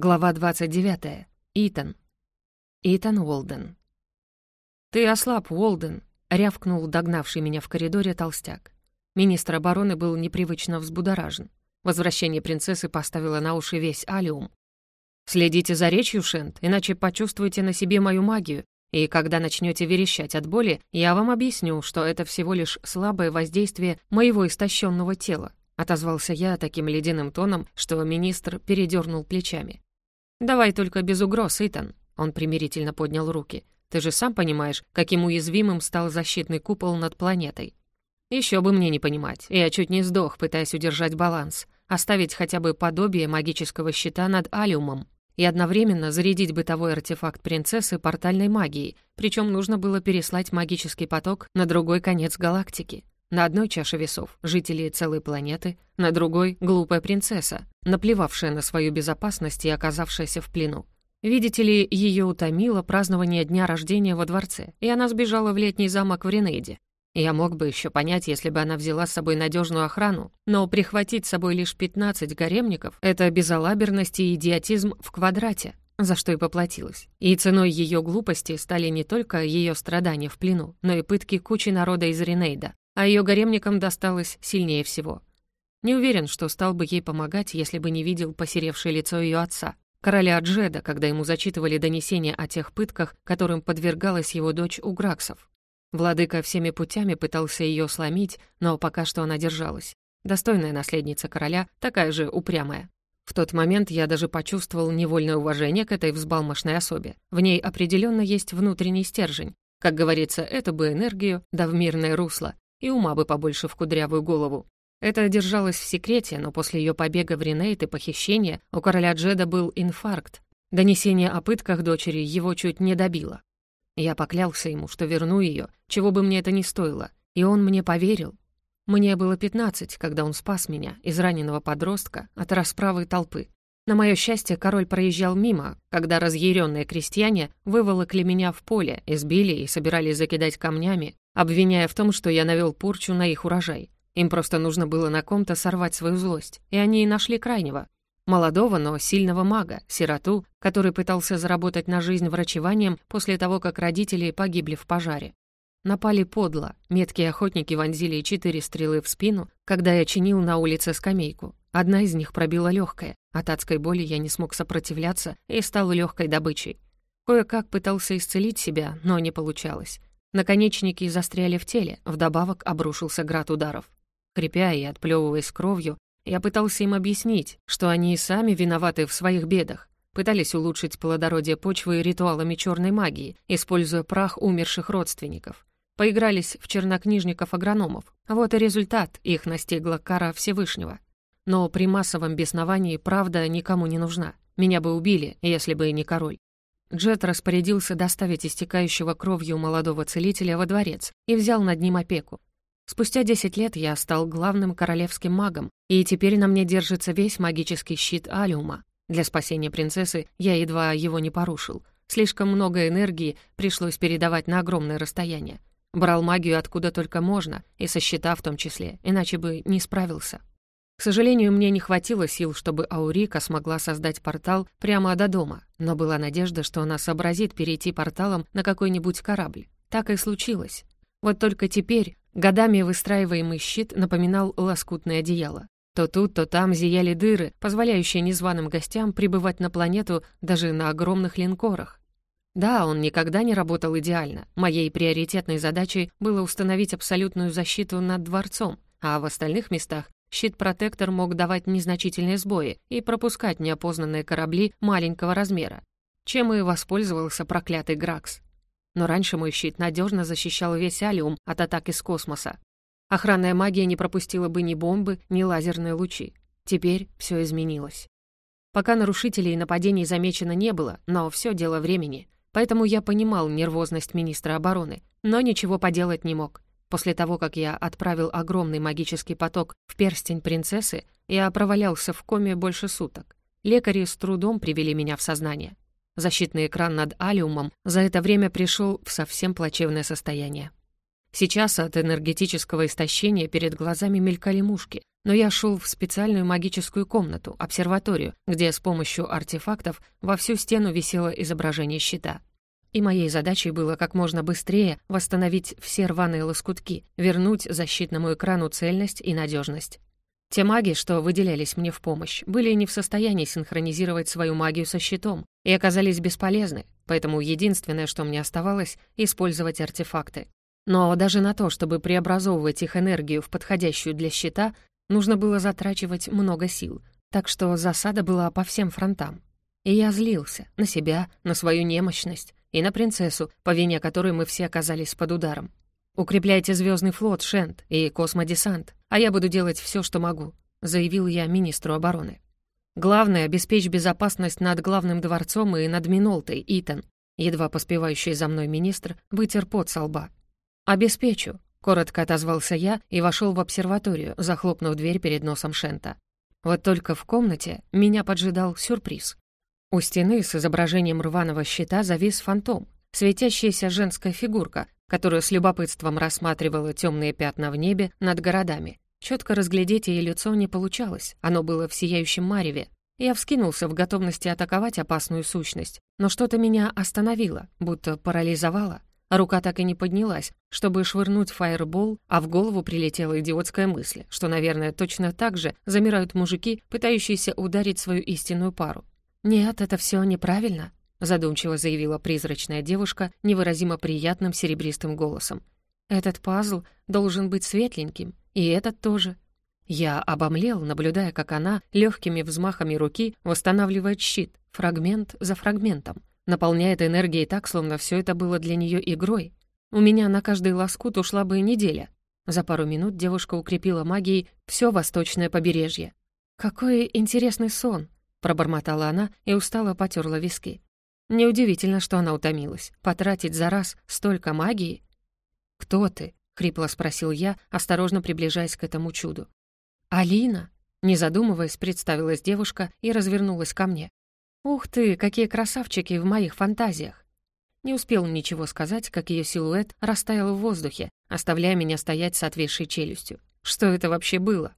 Глава 29. Итан. Итан Уолден. «Ты ослаб, Уолден», — рявкнул догнавший меня в коридоре толстяк. Министр обороны был непривычно взбудоражен. Возвращение принцессы поставило на уши весь Алиум. «Следите за речью, Шент, иначе почувствуете на себе мою магию, и когда начнете верещать от боли, я вам объясню, что это всего лишь слабое воздействие моего истощенного тела», отозвался я таким ледяным тоном, что министр передернул плечами. «Давай только без угроз, Итан», — он примирительно поднял руки. «Ты же сам понимаешь, каким уязвимым стал защитный купол над планетой. Еще бы мне не понимать. Я чуть не сдох, пытаясь удержать баланс, оставить хотя бы подобие магического щита над Алиумом и одновременно зарядить бытовой артефакт принцессы портальной магией, причем нужно было переслать магический поток на другой конец галактики. На одной чаше весов — жители целой планеты, на другой — глупая принцесса, наплевавшая на свою безопасность и оказавшаяся в плену. Видите ли, ее утомило празднование дня рождения во дворце, и она сбежала в летний замок в Ренейде. Я мог бы еще понять, если бы она взяла с собой надежную охрану, но прихватить с собой лишь 15 гаремников — это безалаберность и идиотизм в квадрате, за что и поплатилась. И ценой ее глупости стали не только ее страдания в плену, но и пытки кучи народа из Ренейда а ее гаремникам досталось сильнее всего. Не уверен, что стал бы ей помогать, если бы не видел посеревшее лицо ее отца, короля Джеда, когда ему зачитывали донесения о тех пытках, которым подвергалась его дочь у Граксов. Владыка всеми путями пытался ее сломить, но пока что она держалась. Достойная наследница короля, такая же упрямая. В тот момент я даже почувствовал невольное уважение к этой взбалмошной особе. В ней определенно есть внутренний стержень. Как говорится, это бы энергию, да в мирное русло, и ума бы побольше в кудрявую голову. Это держалось в секрете, но после ее побега в Ренейт и похищения у короля Джеда был инфаркт. Донесение о пытках дочери его чуть не добило. Я поклялся ему, что верну ее, чего бы мне это ни стоило, и он мне поверил. Мне было пятнадцать, когда он спас меня, из раненого подростка, от расправы толпы. На мое счастье, король проезжал мимо, когда разъяренные крестьяне выволокли меня в поле, избили и собирались закидать камнями, обвиняя в том, что я навел порчу на их урожай. Им просто нужно было на ком-то сорвать свою злость, и они и нашли крайнего. Молодого, но сильного мага, сироту, который пытался заработать на жизнь врачеванием после того, как родители погибли в пожаре. Напали подло, меткие охотники вонзили четыре стрелы в спину, когда я чинил на улице скамейку. Одна из них пробила легкое. От адской боли я не смог сопротивляться и стал легкой добычей. Кое-как пытался исцелить себя, но не получалось. Наконечники застряли в теле, вдобавок обрушился град ударов. Крепя и отплёвываясь кровью, я пытался им объяснить, что они и сами виноваты в своих бедах. Пытались улучшить плодородие почвы ритуалами черной магии, используя прах умерших родственников. Поигрались в чернокнижников-агрономов. Вот и результат, их настигла кара Всевышнего. Но при массовом бесновании правда никому не нужна. Меня бы убили, если бы не король. Джет распорядился доставить истекающего кровью молодого целителя во дворец и взял над ним опеку. Спустя 10 лет я стал главным королевским магом, и теперь на мне держится весь магический щит Алиума. Для спасения принцессы я едва его не порушил. Слишком много энергии пришлось передавать на огромное расстояние. Брал магию откуда только можно, и со щита в том числе, иначе бы не справился. К сожалению, мне не хватило сил, чтобы Аурика смогла создать портал прямо до дома, но была надежда, что она сообразит перейти порталом на какой-нибудь корабль. Так и случилось. Вот только теперь годами выстраиваемый щит напоминал лоскутное одеяло. То тут, то там зияли дыры, позволяющие незваным гостям прибывать на планету даже на огромных линкорах. Да, он никогда не работал идеально. Моей приоритетной задачей было установить абсолютную защиту над дворцом, а в остальных местах Щит-протектор мог давать незначительные сбои и пропускать неопознанные корабли маленького размера, чем и воспользовался проклятый Гракс. Но раньше мой щит надежно защищал весь Алиум от атак из космоса. Охранная магия не пропустила бы ни бомбы, ни лазерные лучи. Теперь все изменилось. Пока нарушителей и нападений замечено не было, но все дело времени. Поэтому я понимал нервозность министра обороны, но ничего поделать не мог. После того, как я отправил огромный магический поток в перстень принцессы, я провалялся в коме больше суток. Лекари с трудом привели меня в сознание. Защитный экран над алиумом за это время пришел в совсем плачевное состояние. Сейчас от энергетического истощения перед глазами мелькали мушки, но я шел в специальную магическую комнату, обсерваторию, где с помощью артефактов во всю стену висело изображение щита. И моей задачей было как можно быстрее восстановить все рваные лоскутки, вернуть защитному экрану цельность и надежность. Те маги, что выделялись мне в помощь, были не в состоянии синхронизировать свою магию со щитом и оказались бесполезны, поэтому единственное, что мне оставалось, использовать артефакты. Но даже на то, чтобы преобразовывать их энергию в подходящую для щита, нужно было затрачивать много сил, так что засада была по всем фронтам. И я злился на себя, на свою немощность и на принцессу, по вине которой мы все оказались под ударом. «Укрепляйте звездный флот, Шент, и космодесант, а я буду делать все, что могу», — заявил я министру обороны. «Главное — обеспечь безопасность над главным дворцом и над Минолтой, Итан», едва поспевающий за мной министр вытер пот со лба. «Обеспечу», — коротко отозвался я и вошел в обсерваторию, захлопнув дверь перед носом Шента. Вот только в комнате меня поджидал сюрприз. У стены с изображением рваного щита завис фантом, светящаяся женская фигурка, которая с любопытством рассматривала темные пятна в небе над городами. Четко разглядеть ее лицо не получалось, оно было в сияющем мареве. Я вскинулся в готовности атаковать опасную сущность, но что-то меня остановило, будто парализовало. Рука так и не поднялась, чтобы швырнуть фаербол, а в голову прилетела идиотская мысль, что, наверное, точно так же замирают мужики, пытающиеся ударить свою истинную пару. «Нет, это все неправильно», — задумчиво заявила призрачная девушка невыразимо приятным серебристым голосом. «Этот пазл должен быть светленьким, и этот тоже». Я обомлел, наблюдая, как она легкими взмахами руки восстанавливает щит, фрагмент за фрагментом наполняет энергией так, словно все это было для нее игрой. У меня на каждый лоскут ушла бы неделя. За пару минут девушка укрепила магией все восточное побережье. «Какой интересный сон!» — пробормотала она и устало потерла виски. Неудивительно, что она утомилась. Потратить за раз столько магии? «Кто ты?» — хрипло спросил я, осторожно приближаясь к этому чуду. «Алина!» — не задумываясь, представилась девушка и развернулась ко мне. «Ух ты, какие красавчики в моих фантазиях!» Не успел ничего сказать, как ее силуэт растаял в воздухе, оставляя меня стоять с отвисшей челюстью. Что это вообще было?